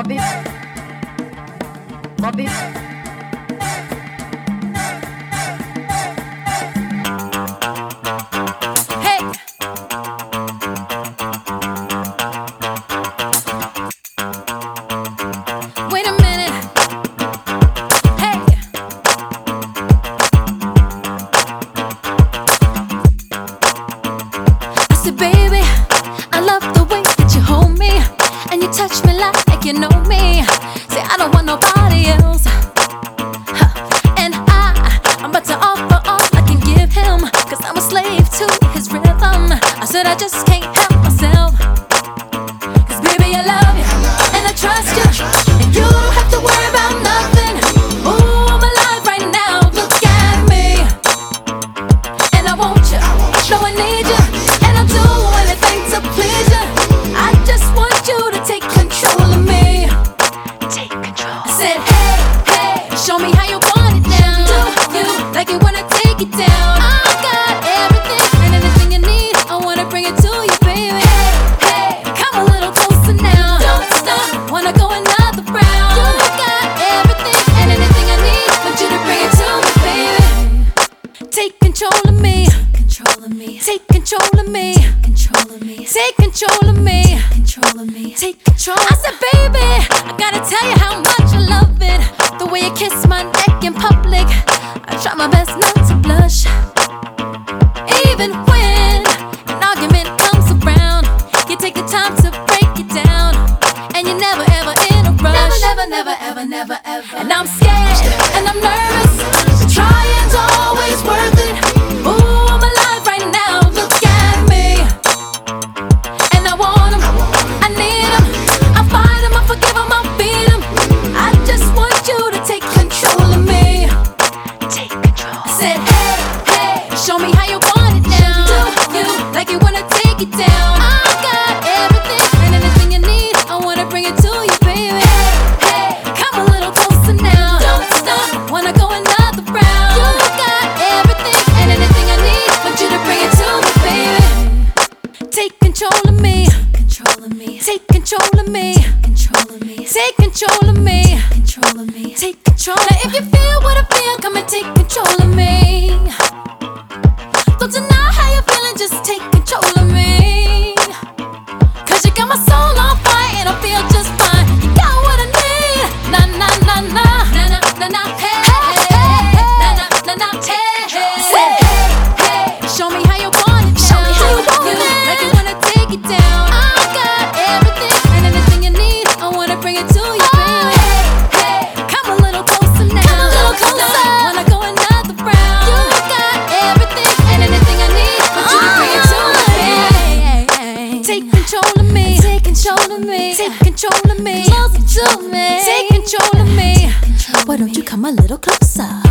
Bobby, Bobby. I said I just can't help myself. Cause baby, I love you and I trust you. And you don't have to worry about nothing. Ooh, I'm alive right now. Look at me. And I want you. No, I need you. Take control of me. Take control of me. Take control of me. Take control of me. Take control of me. I said, baby, I gotta tell you how much I love it. The way you kiss my neck in public. I try my best not to blush. Even when an argument comes around, you take the time to. take control of me. Take control of me. Take control. Now if you feel what I feel, come and take control of me. control of me. Take control of me. Love to me. Take control of me. Why don't you come a little closer?